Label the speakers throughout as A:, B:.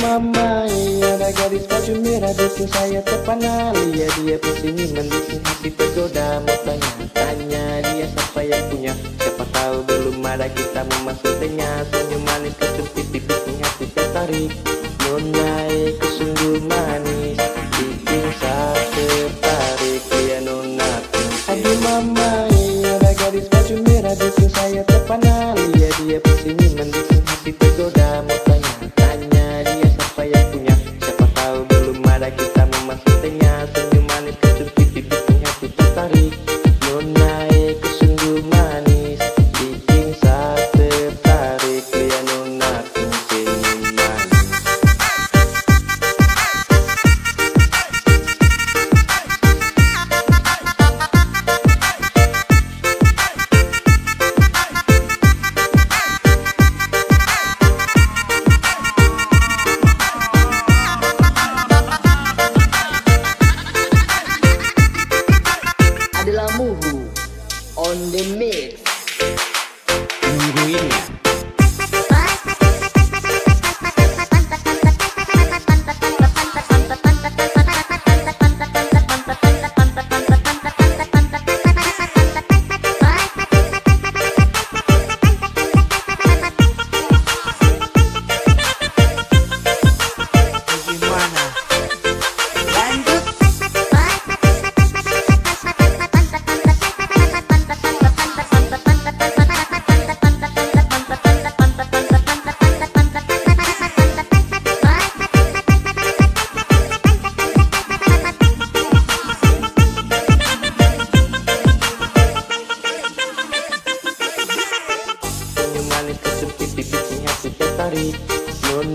A: mama, iya ada gadis baju merah bikin saya terpana Lihat dia pusingin mendukung hati tergoda Mau tanya-tanya dia siapa yang punya. Siapa tahu belum ada kita memasuknya Senyum manis kecupit bikin hati tertarik. Nona itu sungguh manis Bikin saya tertarik. Dia nona Aduh mama, iya ada gadis baju merah bikin saya terpana Lihat dia pusingin mendukung hati tergoda Mau tanya-tanya
B: on the mix.
C: Nungguin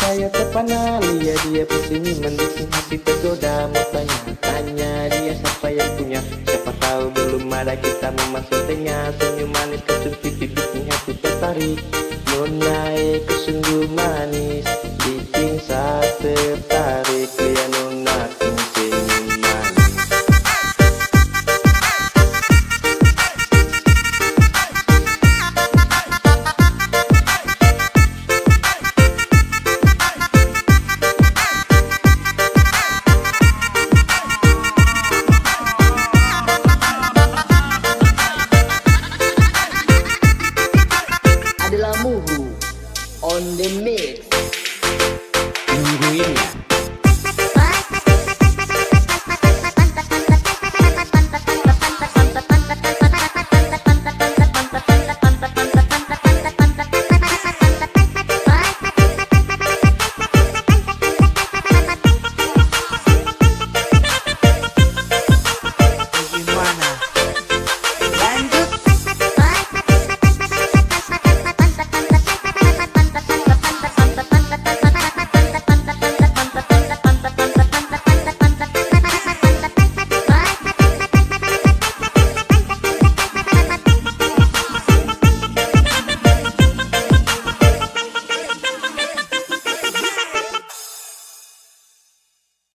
A: saya terpana Lihat dia pusingin mendukung hati tergoda Mau tanya-tanya dia siapa yang punya. Siapa tahu belum ada kita memasuknya Senyum manis kecupit bikin hati tertarik. Nona itu On the mix.